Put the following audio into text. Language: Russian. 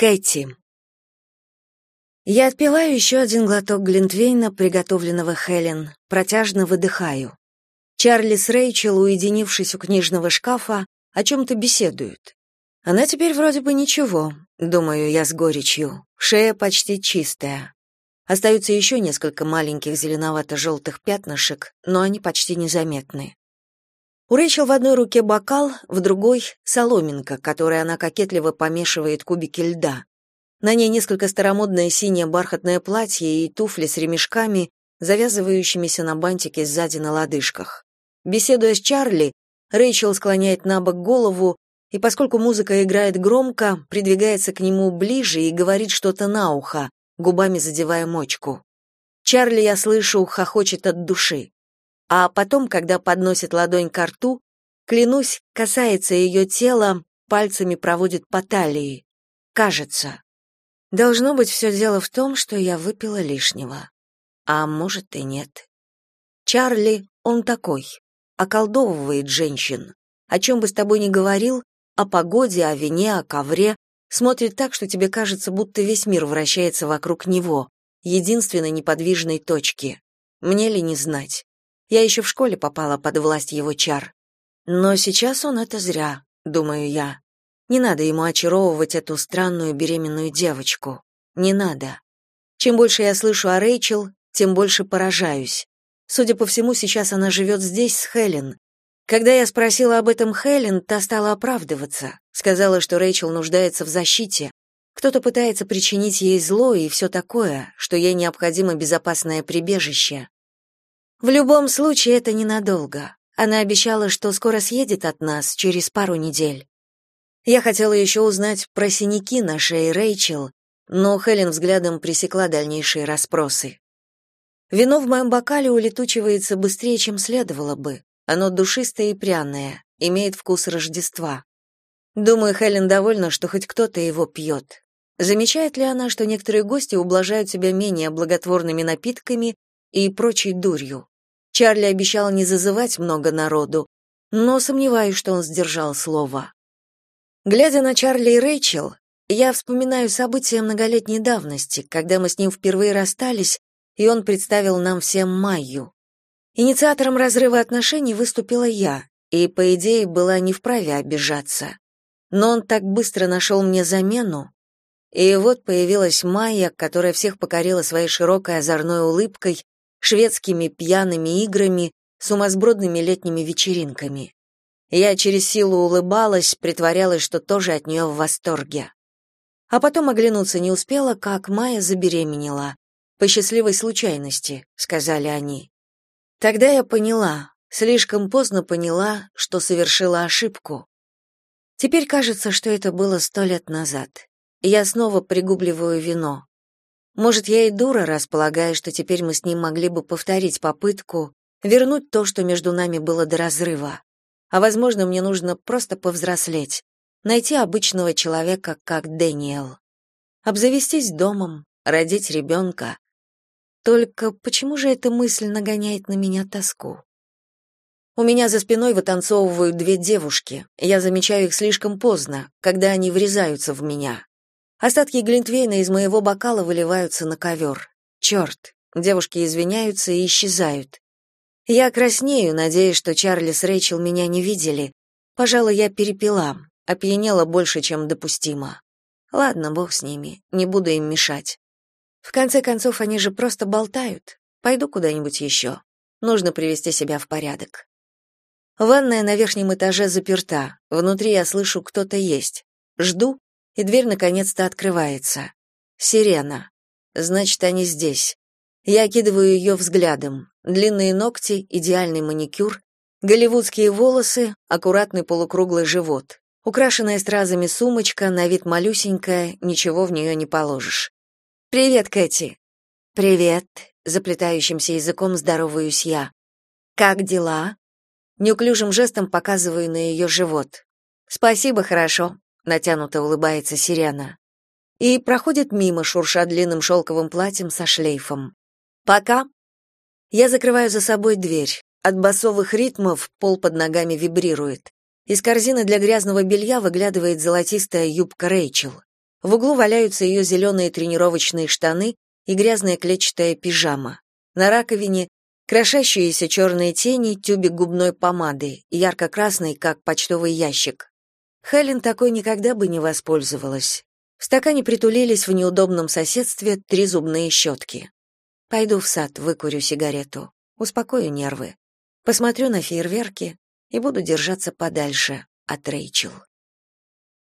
Кэти. Я отпиваю еще один глоток глинтвейна, приготовленного Хелен, протяжно выдыхаю. Чарли с Рэйчел, уединившись у книжного шкафа, о чем-то беседуют. Она теперь вроде бы ничего, думаю я с горечью. Шея почти чистая. Остаются еще несколько маленьких зеленовато-желтых пятнышек, но они почти незаметны. У Рэйчел в одной руке бокал, в другой — соломинка, которой она кокетливо помешивает кубики льда. На ней несколько старомодное синее бархатное платье и туфли с ремешками, завязывающимися на бантике сзади на лодыжках. Беседуя с Чарли, Рэйчел склоняет на бок голову, и поскольку музыка играет громко, придвигается к нему ближе и говорит что-то на ухо, губами задевая мочку. Чарли, я слышу, хохочет от души а потом, когда подносит ладонь к рту, клянусь, касается ее тела, пальцами проводит по талии. Кажется. Должно быть, все дело в том, что я выпила лишнего. А может и нет. Чарли, он такой, околдовывает женщин. О чем бы с тобой ни говорил, о погоде, о вине, о ковре, смотрит так, что тебе кажется, будто весь мир вращается вокруг него, единственной неподвижной точки. Мне ли не знать? Я еще в школе попала под власть его чар. Но сейчас он это зря, думаю я. Не надо ему очаровывать эту странную беременную девочку. Не надо. Чем больше я слышу о Рэйчел, тем больше поражаюсь. Судя по всему, сейчас она живет здесь с Хелен. Когда я спросила об этом Хелен, та стала оправдываться. Сказала, что Рэйчел нуждается в защите. Кто-то пытается причинить ей зло и все такое, что ей необходимо безопасное прибежище. В любом случае это ненадолго. Она обещала, что скоро съедет от нас через пару недель. Я хотела еще узнать про синяки на шее Рэйчел, но Хелен взглядом пресекла дальнейшие расспросы. Вино в моем бокале улетучивается быстрее, чем следовало бы. Оно душистое и пряное, имеет вкус Рождества. Думаю, Хелен довольна, что хоть кто-то его пьет. Замечает ли она, что некоторые гости ублажают себя менее благотворными напитками и прочей дурью? Чарли обещал не зазывать много народу, но сомневаюсь, что он сдержал слово. Глядя на Чарли и Рэйчел, я вспоминаю события многолетней давности, когда мы с ним впервые расстались, и он представил нам всем Майю. Инициатором разрыва отношений выступила я, и, по идее, была не вправе обижаться. Но он так быстро нашел мне замену, и вот появилась Майя, которая всех покорила своей широкой озорной улыбкой шведскими пьяными играми, сумасбродными летними вечеринками. Я через силу улыбалась, притворялась, что тоже от нее в восторге. А потом оглянуться не успела, как Майя забеременела. По счастливой случайности, сказали они. Тогда я поняла, слишком поздно поняла, что совершила ошибку. Теперь кажется, что это было сто лет назад. Я снова пригубливаю вино. Может, я и дура, располагая, что теперь мы с ним могли бы повторить попытку вернуть то, что между нами было до разрыва. А возможно, мне нужно просто повзрослеть, найти обычного человека, как Дэниел. Обзавестись домом, родить ребенка. Только почему же эта мысль нагоняет на меня тоску? У меня за спиной вытанцовывают две девушки. Я замечаю их слишком поздно, когда они врезаются в меня. Остатки глинтвейна из моего бокала выливаются на ковер. Черт, девушки извиняются и исчезают. Я краснею, надеясь, что Чарли с Рэйчел меня не видели. Пожалуй, я перепила, опьянела больше, чем допустимо. Ладно, бог с ними, не буду им мешать. В конце концов, они же просто болтают. Пойду куда-нибудь еще. Нужно привести себя в порядок. Ванная на верхнем этаже заперта. Внутри я слышу, кто-то есть. Жду, и дверь наконец-то открывается. Сирена. Значит, они здесь. Я окидываю ее взглядом. Длинные ногти, идеальный маникюр, голливудские волосы, аккуратный полукруглый живот. Украшенная стразами сумочка, на вид малюсенькая, ничего в нее не положишь. «Привет, Кэти». «Привет», — заплетающимся языком здороваюсь я. «Как дела?» Неуклюжим жестом показываю на ее живот. «Спасибо, хорошо натянуто улыбается Сирена. И проходит мимо, шурша длинным шелковым платьем со шлейфом. Пока. Я закрываю за собой дверь. От басовых ритмов пол под ногами вибрирует. Из корзины для грязного белья выглядывает золотистая юбка Рэйчел. В углу валяются ее зеленые тренировочные штаны и грязная клетчатая пижама. На раковине крошащиеся черные тени, тюбик губной помады, ярко-красный, как почтовый ящик. Хелен такой никогда бы не воспользовалась. В стакане притулились в неудобном соседстве три зубные щетки. Пойду в сад, выкурю сигарету, успокою нервы. Посмотрю на фейерверки и буду держаться подальше от Рэйчел.